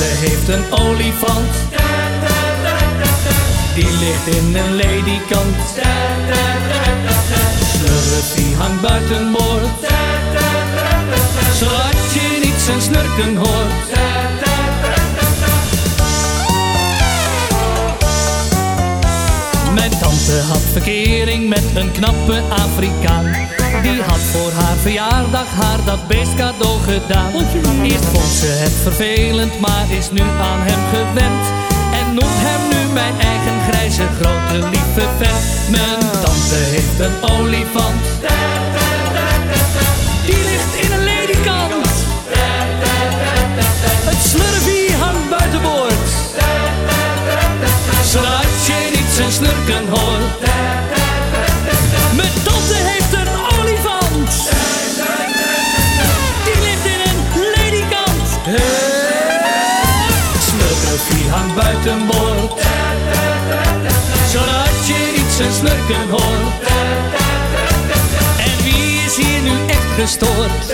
heeft een olifant. Die ligt in een ledikant. Slurfie hangt buitenboord. Zodat je niet zijn snurken hoort. Mijn tante had verkering met een knappe Afrikaan. Die had voor haar verjaardag haar dat beest cadeau gedaan. Eerst vond ze het vervelend, maar is nu aan hem gewend. En noemt hem nu mijn eigen grijze grote lieve vent. Mijn tante heeft een olifant. Die ligt in een ledikant. Het slurfie hangt buitenboord. Zodat je niet zijn snurken hoort. Snurfie hangt buitenboord. Zodat je niet zijn snurken hoort. En wie is hier nu echt gestoord?